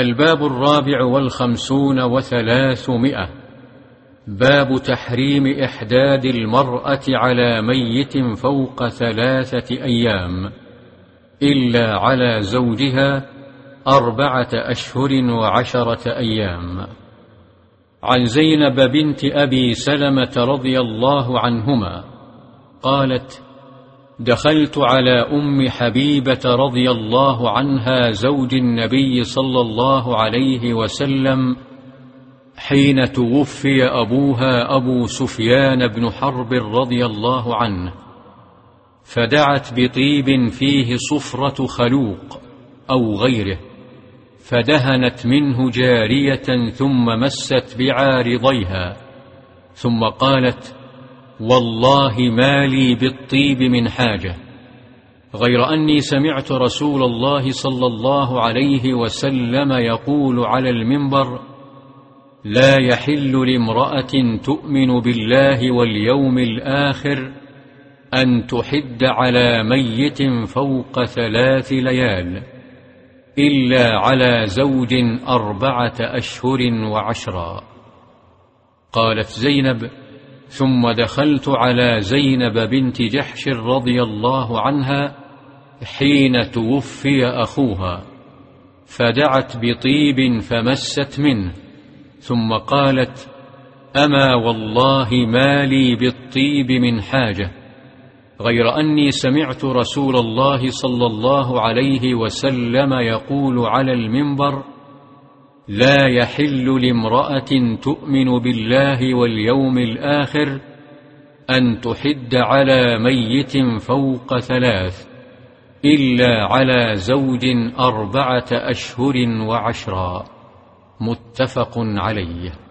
الباب الرابع والخمسون وثلاثمائة. باب تحريم إحداد المرأة على ميت فوق ثلاثة أيام إلا على زوجها أربعة أشهر وعشرة أيام. عن زينب بنت أبي سلمة رضي الله عنهما قالت دخلت على أم حبيبة رضي الله عنها زوج النبي صلى الله عليه وسلم حين توفي أبوها أبو سفيان بن حرب رضي الله عنه. فدعت بطيب فيه صفرة خلوق أو غيره فدهنت منه جارية ثم مست بعارضيها ثم قالت والله ما لي بالطيب من حاجة غير أني سمعت رسول الله صلى الله عليه وسلم يقول على المنبر لا يحل لامرأة تؤمن بالله واليوم الآخر أن تحد على ميت فوق ثلاث ليال إلا على زوج أربعة أشهر وعشرا. قالت زينب ثم دخلت على زينب بنت جحش رضي الله عنها حين توفي أخوها فدعت بطيب فمست منه ثم قالت أما والله ما لي بالطيب من حاجة غير أني سمعت رسول الله صلى الله عليه وسلم يقول على المنبر لا يحل لامرأة تؤمن بالله واليوم الآخر أن تحد على ميت فوق ثلاث إلا على زوج أربعة أشهر وعشرا. متفق عليه.